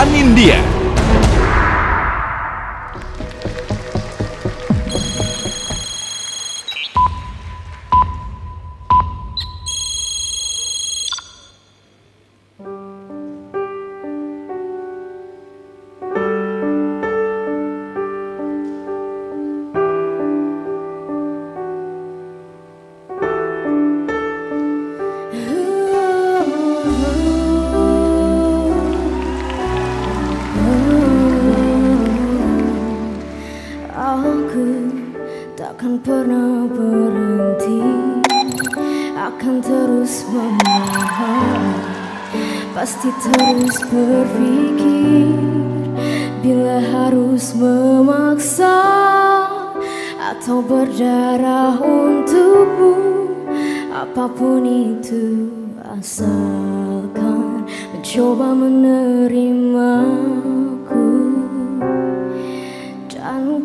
Anindia. Aku takkan pernah berhenti. Akan terus memahami Pasti terus berpikir. Bila harus memaksa Atau berdarah untukmu Apa pun itu Asalkan mencoba menerimaku